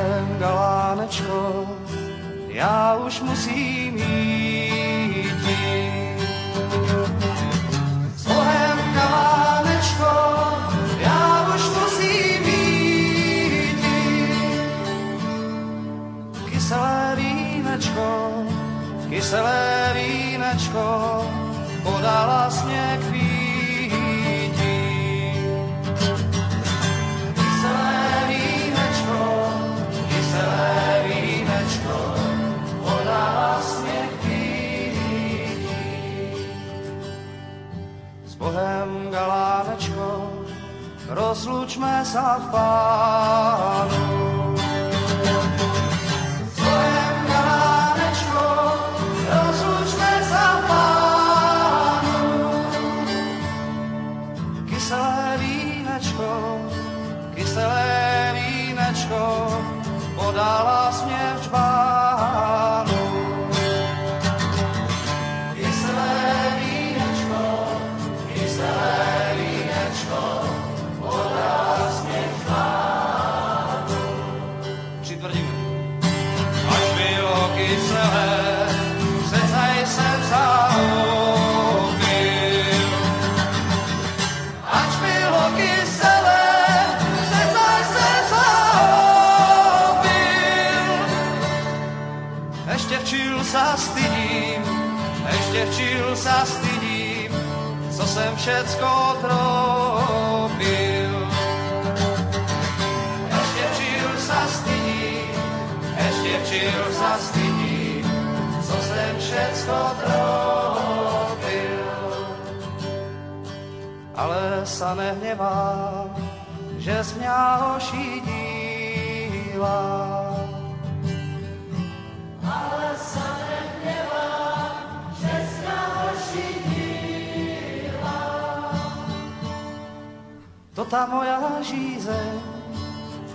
bohem, galánečko, já už musím jít. Já už musím jít. Kyselé vínečko, kyselé vínečko, podala směk vítí. Bohem galánečko, rozlučme sa v pánu. S Bohem galánečko, rozlučme sa v pánu. Kyselé vínečko, kyselé vínečko, sa včil sa stydím, co jsem všecko tropil. Ještě včil sa stydím, ještě včil sa stydím, co jsem všecko tropil ale sa nehnevám, že z mňa ošidíla. Ale sa nehnevám, že z mňa ošidíla. To tá moja žízeň,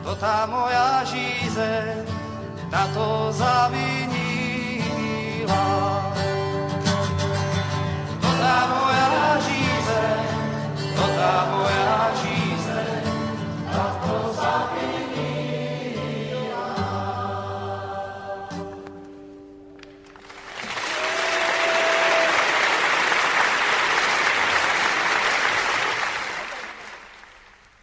to tá moja žízeň, na to zavinila.